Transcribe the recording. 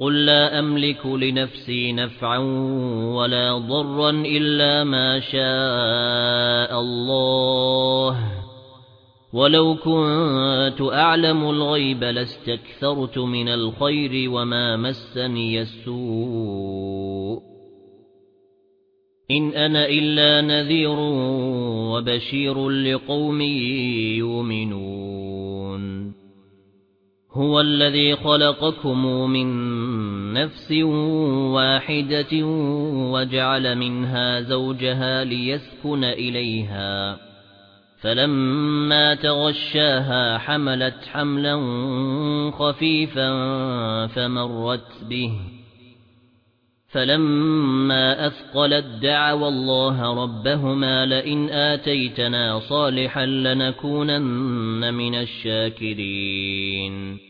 قُل لَّا أَمْلِكُ لِنَفْسِي نَفْعًا وَلَا ضَرًّا إِلَّا مَا شَاءَ اللَّهُ وَلَوْ كُنتُ أَعْلَمُ الْغَيْبَ لَاسْتَكْثَرْتُ مِنَ الْخَيْرِ وَمَا مَسَّنِيَ السُّوءُ إِنْ أَنَا إِلَّا نَذِيرٌ وَبَشِيرٌ لِقَوْمٍ يُؤْمِنُونَ هُوَ الَّذِي خَلَقَكُم مِّن نَّفْسٍ وَاحِدَةٍ وَجَعَلَ مِنْهَا زَوْجَهَا لِيَسْكُنَ إِلَيْهَا. فَلَمَّا تَغَشَّاهَا حَمَلَتْ حَمْلًا خَفِيفًا فَمَرَّتْ بِهِ. فَلَمَّا أَثْقَلَت دَّعَوَا اللَّهَ رَبَّهُمَا لَئِنْ آتَيْتَنَا صَالِحًا لَّنَكُونَنَّ مِنَ الشَّاكِرِينَ.